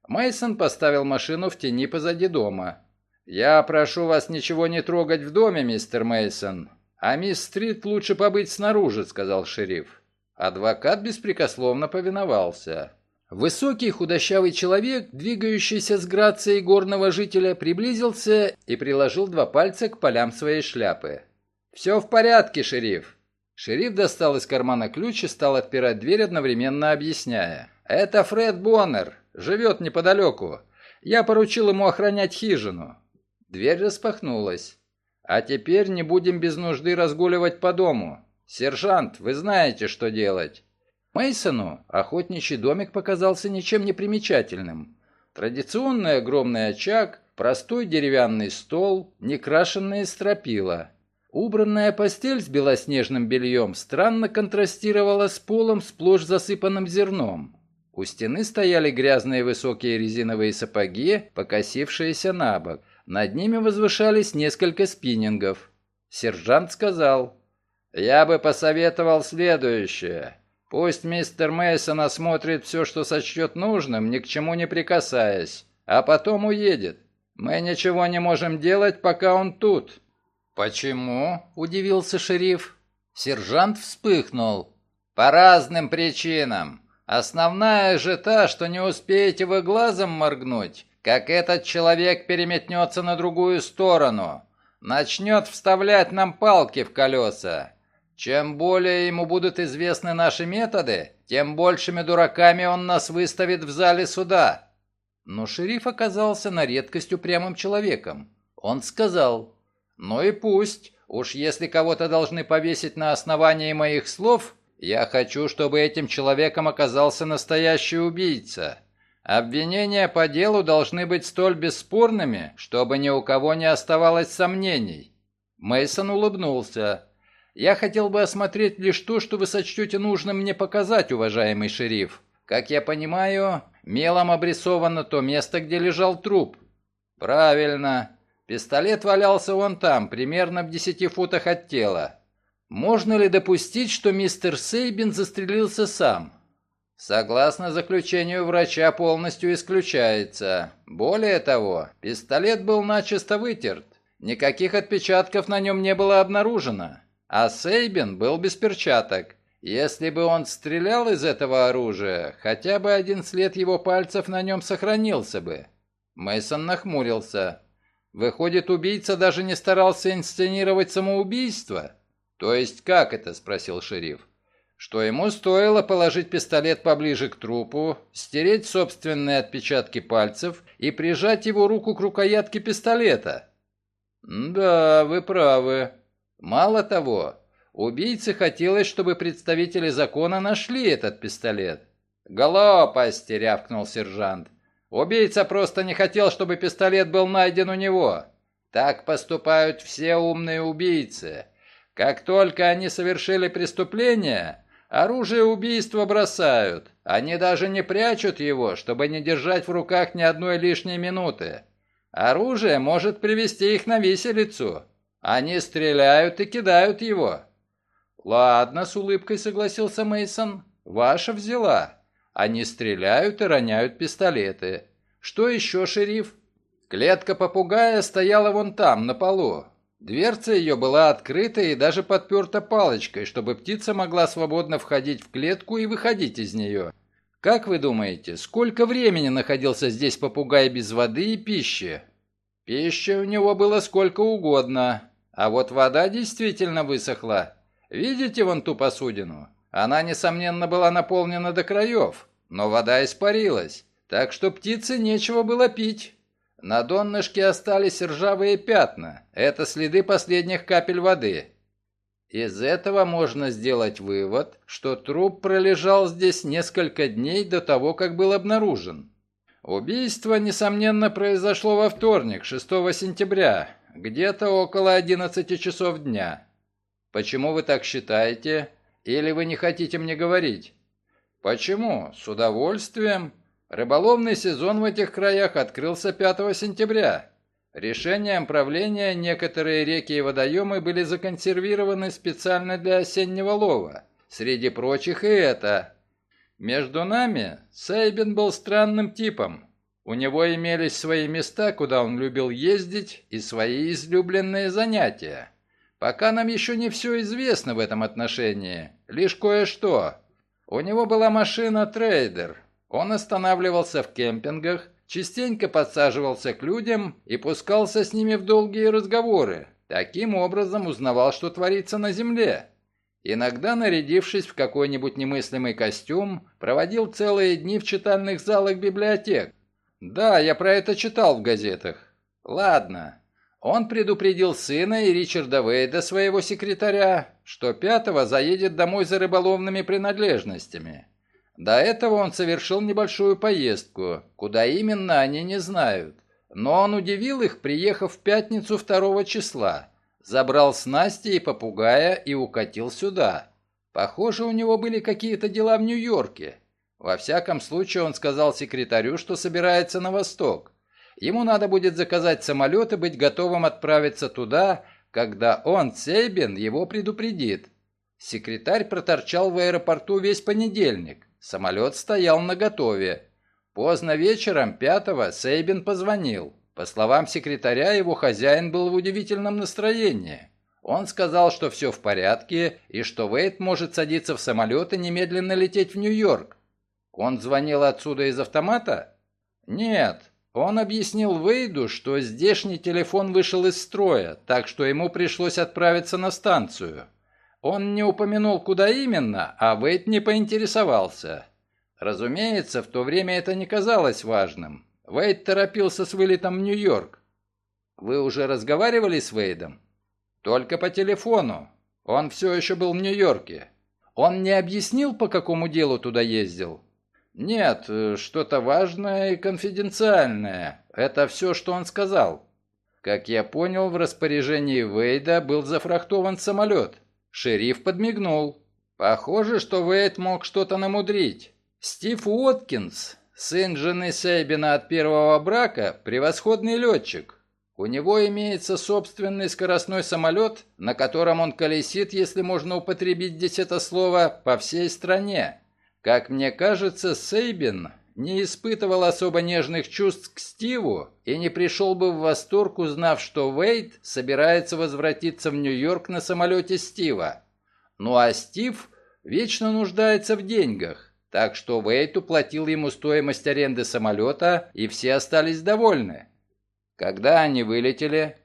Мейсон поставил машину в тени позади дома. «Я прошу вас ничего не трогать в доме, мистер Мейсон, а мисс Стрит лучше побыть снаружи», — сказал шериф. Адвокат беспрекословно повиновался. Высокий худощавый человек, двигающийся с грацией горного жителя, приблизился и приложил два пальца к полям своей шляпы. «Все в порядке, шериф». Шериф достал из кармана ключ и стал отпирать дверь, одновременно объясняя. «Это Фред Боннер. Живет неподалеку. Я поручил ему охранять хижину». Дверь распахнулась. «А теперь не будем без нужды разгуливать по дому. Сержант, вы знаете, что делать». Мейсону охотничий домик показался ничем не примечательным. Традиционный огромный очаг, простой деревянный стол, некрашенные стропила. Убранная постель с белоснежным бельем странно контрастировала с полом, сплошь засыпанным зерном. У стены стояли грязные высокие резиновые сапоги, покосившиеся на бок. Над ними возвышались несколько спиннингов. Сержант сказал, «Я бы посоветовал следующее. Пусть мистер Мейсон осмотрит все, что сочтет нужным, ни к чему не прикасаясь, а потом уедет. Мы ничего не можем делать, пока он тут». «Почему?» – удивился шериф. Сержант вспыхнул. «По разным причинам. Основная же та, что не успеете вы глазом моргнуть, как этот человек переметнется на другую сторону, начнет вставлять нам палки в колеса. Чем более ему будут известны наши методы, тем большими дураками он нас выставит в зале суда. Но шериф оказался на редкость упрямым человеком. Он сказал, «Ну и пусть, уж если кого-то должны повесить на основании моих слов, я хочу, чтобы этим человеком оказался настоящий убийца. Обвинения по делу должны быть столь бесспорными, чтобы ни у кого не оставалось сомнений». Мейсон улыбнулся. Я хотел бы осмотреть лишь то, что вы сочтете нужным мне показать, уважаемый шериф. Как я понимаю, мелом обрисовано то место, где лежал труп. Правильно. Пистолет валялся вон там, примерно в десяти футах от тела. Можно ли допустить, что мистер Сейбин застрелился сам? Согласно заключению врача, полностью исключается. Более того, пистолет был начисто вытерт. Никаких отпечатков на нем не было обнаружено. А Сейбин был без перчаток. Если бы он стрелял из этого оружия, хотя бы один след его пальцев на нем сохранился бы. Мейсон нахмурился. Выходит, убийца даже не старался инсценировать самоубийство? То есть как это, спросил шериф. Что ему стоило положить пистолет поближе к трупу, стереть собственные отпечатки пальцев и прижать его руку к рукоятке пистолета. Да, вы правы. Мало того, убийце хотелось, чтобы представители закона нашли этот пистолет. «Глупости!» — рявкнул сержант. «Убийца просто не хотел, чтобы пистолет был найден у него. Так поступают все умные убийцы. Как только они совершили преступление, оружие убийства бросают. Они даже не прячут его, чтобы не держать в руках ни одной лишней минуты. Оружие может привести их на виселицу. Они стреляют и кидают его. Ладно, с улыбкой согласился Мейсон. Ваша взяла. Они стреляют и роняют пистолеты. Что еще, шериф? Клетка попугая стояла вон там, на полу. Дверца ее была открыта и даже подперта палочкой, чтобы птица могла свободно входить в клетку и выходить из нее. Как вы думаете, сколько времени находился здесь попугай без воды и пищи? Пищи у него было сколько угодно, а вот вода действительно высохла. Видите вон ту посудину? Она, несомненно, была наполнена до краев, но вода испарилась, так что птице нечего было пить. На донышке остались ржавые пятна. Это следы последних капель воды. Из этого можно сделать вывод, что труп пролежал здесь несколько дней до того, как был обнаружен. Убийство, несомненно, произошло во вторник, 6 сентября, где-то около 11 часов дня. Почему вы так считаете? Или вы не хотите мне говорить? Почему? С удовольствием. Рыболовный сезон в этих краях открылся 5 сентября. Решением правления некоторые реки и водоемы были законсервированы специально для осеннего лова. Среди прочих и это. Между нами Сейбин был странным типом. У него имелись свои места, куда он любил ездить, и свои излюбленные занятия. Пока нам еще не все известно в этом отношении, лишь кое-что. У него была машина «Трейдер». Он останавливался в кемпингах, частенько подсаживался к людям и пускался с ними в долгие разговоры. Таким образом узнавал, что творится на земле. Иногда, нарядившись в какой-нибудь немыслимый костюм, проводил целые дни в читальных залах библиотек. Да, я про это читал в газетах. Ладно. Он предупредил сына и Ричарда Вейда, своего секретаря, что пятого заедет домой за рыболовными принадлежностями. До этого он совершил небольшую поездку. Куда именно, они не знают. Но он удивил их, приехав в пятницу второго числа. Забрал снасти и попугая и укатил сюда. Похоже, у него были какие-то дела в Нью-Йорке. Во всяком случае, он сказал секретарю, что собирается на восток. Ему надо будет заказать самолет и быть готовым отправиться туда, когда он, Сейбин, его предупредит. Секретарь проторчал в аэропорту весь понедельник. Самолет стоял наготове. Поздно вечером пятого Сейбин позвонил. По словам секретаря, его хозяин был в удивительном настроении. Он сказал, что все в порядке и что Вейт может садиться в самолет и немедленно лететь в Нью-Йорк. Он звонил отсюда из автомата? Нет. Он объяснил Вейду, что здешний телефон вышел из строя, так что ему пришлось отправиться на станцию. Он не упомянул, куда именно, а Вейд не поинтересовался. Разумеется, в то время это не казалось важным. Вейд торопился с вылетом в Нью-Йорк. Вы уже разговаривали с Вейдом? Только по телефону. Он все еще был в Нью-Йорке. Он не объяснил, по какому делу туда ездил? Нет, что-то важное и конфиденциальное. Это все, что он сказал. Как я понял, в распоряжении Вейда был зафрахтован самолет. Шериф подмигнул. Похоже, что Вейд мог что-то намудрить. Стив Уоткинс, сын жены Сейбина от первого брака, превосходный летчик. У него имеется собственный скоростной самолет, на котором он колесит, если можно употребить здесь это слово, по всей стране. Как мне кажется, Сейбин не испытывал особо нежных чувств к Стиву и не пришел бы в восторг, узнав, что Вейд собирается возвратиться в Нью-Йорк на самолете Стива. Ну а Стив вечно нуждается в деньгах, так что Вейд уплатил ему стоимость аренды самолета, и все остались довольны. Когда они вылетели?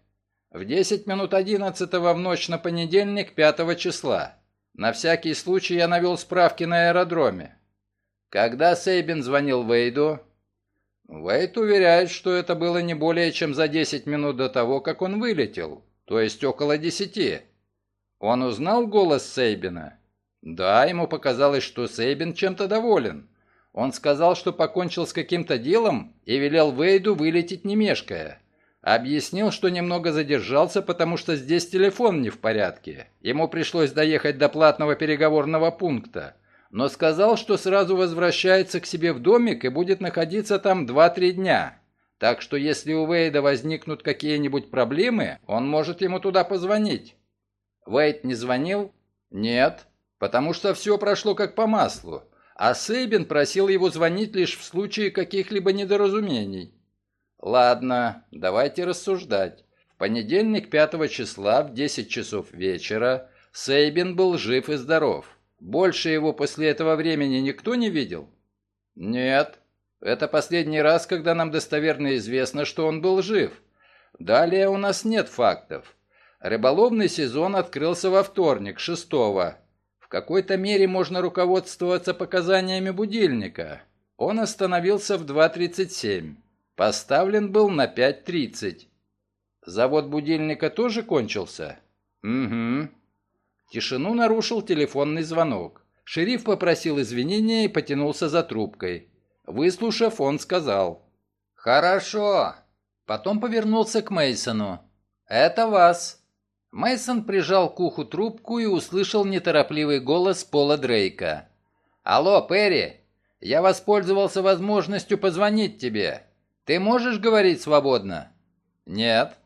В 10 минут 11 в ночь на понедельник 5 числа. На всякий случай я навел справки на аэродроме. Когда Сейбин звонил Вейду? Вейд уверяет, что это было не более чем за 10 минут до того, как он вылетел, то есть около 10. Он узнал голос Сейбина? Да, ему показалось, что Сейбин чем-то доволен. Он сказал, что покончил с каким-то делом и велел Вейду вылететь не мешкая. Объяснил, что немного задержался, потому что здесь телефон не в порядке. Ему пришлось доехать до платного переговорного пункта. Но сказал, что сразу возвращается к себе в домик и будет находиться там 2-3 дня. Так что если у Вейда возникнут какие-нибудь проблемы, он может ему туда позвонить. Вейд не звонил? Нет, потому что все прошло как по маслу. А Сейбин просил его звонить лишь в случае каких-либо недоразумений. Ладно, давайте рассуждать. В понедельник 5 числа в 10 часов вечера Сейбин был жив и здоров. Больше его после этого времени никто не видел? Нет. Это последний раз, когда нам достоверно известно, что он был жив. Далее у нас нет фактов. Рыболовный сезон открылся во вторник, 6 -го. В какой-то мере можно руководствоваться показаниями будильника. Он остановился в 2.37. Поставлен был на 5.30. Завод будильника тоже кончился? Угу. Тишину нарушил телефонный звонок. Шериф попросил извинения и потянулся за трубкой. Выслушав, он сказал. «Хорошо». Потом повернулся к Мейсону. «Это вас». Мейсон прижал к уху трубку и услышал неторопливый голос Пола Дрейка. «Алло, Перри, я воспользовался возможностью позвонить тебе. Ты можешь говорить свободно? Нет.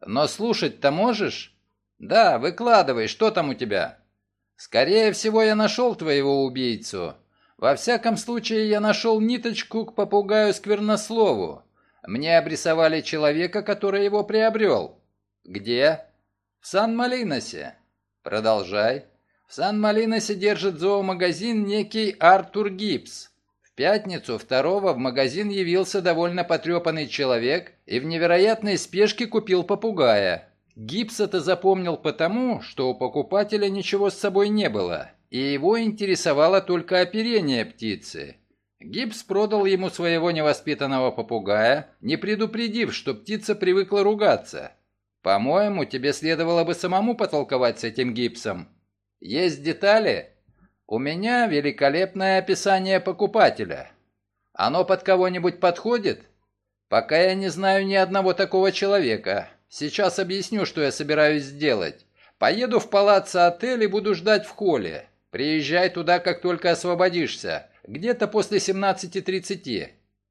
Но слушать-то можешь? Да, выкладывай, что там у тебя? Скорее всего, я нашел твоего убийцу. Во всяком случае, я нашел ниточку к попугаю Сквернослову. Мне обрисовали человека, который его приобрел. Где? В Сан-Малиносе. Продолжай. В Сан-Малиносе держит зоомагазин некий Артур Гибс пятницу второго в магазин явился довольно потрепанный человек и в невероятной спешке купил попугая. Гипс это запомнил потому, что у покупателя ничего с собой не было, и его интересовало только оперение птицы. Гипс продал ему своего невоспитанного попугая, не предупредив, что птица привыкла ругаться. По-моему, тебе следовало бы самому потолковать с этим Гипсом. Есть детали? У меня великолепное описание покупателя. Оно под кого-нибудь подходит? Пока я не знаю ни одного такого человека. Сейчас объясню, что я собираюсь сделать. Поеду в палаццо отель и буду ждать в холле. Приезжай туда, как только освободишься. Где-то после 17.30.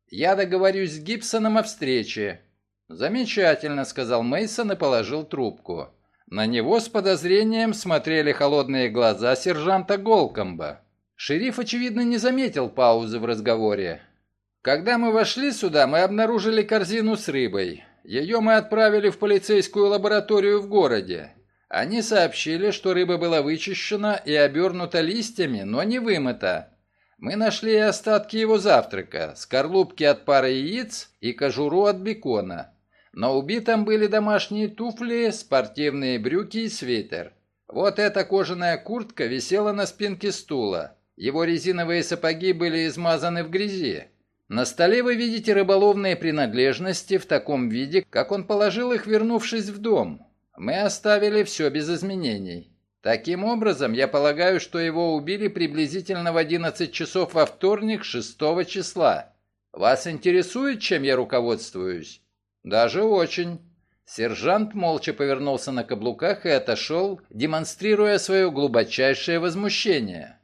Я договорюсь с Гибсоном о встрече. Замечательно, сказал Мейсон и положил трубку. На него с подозрением смотрели холодные глаза сержанта Голкомба. Шериф, очевидно, не заметил паузы в разговоре. Когда мы вошли сюда, мы обнаружили корзину с рыбой. Ее мы отправили в полицейскую лабораторию в городе. Они сообщили, что рыба была вычищена и обернута листьями, но не вымыта. Мы нашли остатки его завтрака, скорлупки от пары яиц и кожуру от бекона. На убитом были домашние туфли, спортивные брюки и свитер. Вот эта кожаная куртка висела на спинке стула. Его резиновые сапоги были измазаны в грязи. На столе вы видите рыболовные принадлежности в таком виде, как он положил их, вернувшись в дом. Мы оставили все без изменений. Таким образом, я полагаю, что его убили приблизительно в 11 часов во вторник 6 числа. Вас интересует, чем я руководствуюсь? Даже очень. Сержант молча повернулся на каблуках и отошел, демонстрируя свое глубочайшее возмущение.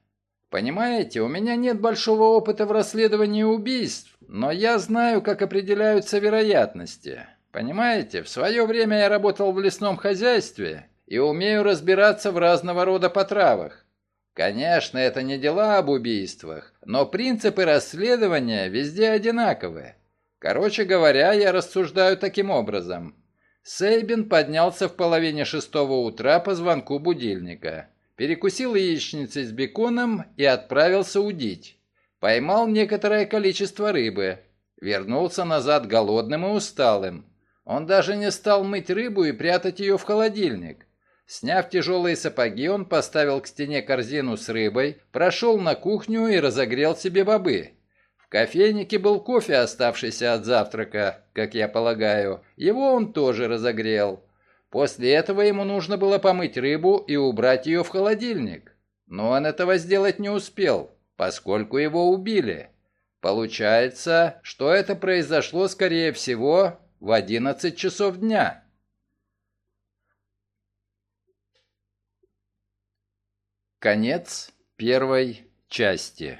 Понимаете, у меня нет большого опыта в расследовании убийств, но я знаю, как определяются вероятности. Понимаете, в свое время я работал в лесном хозяйстве и умею разбираться в разного рода потравах. Конечно, это не дела об убийствах, но принципы расследования везде одинаковые. Короче говоря, я рассуждаю таким образом. Сейбин поднялся в половине шестого утра по звонку будильника перекусил яичницей с беконом и отправился удить. Поймал некоторое количество рыбы. Вернулся назад голодным и усталым. Он даже не стал мыть рыбу и прятать ее в холодильник. Сняв тяжелые сапоги, он поставил к стене корзину с рыбой, прошел на кухню и разогрел себе бобы. Кофейнике был кофе, оставшийся от завтрака, как я полагаю. Его он тоже разогрел. После этого ему нужно было помыть рыбу и убрать ее в холодильник. Но он этого сделать не успел, поскольку его убили. Получается, что это произошло, скорее всего, в 11 часов дня. Конец первой части.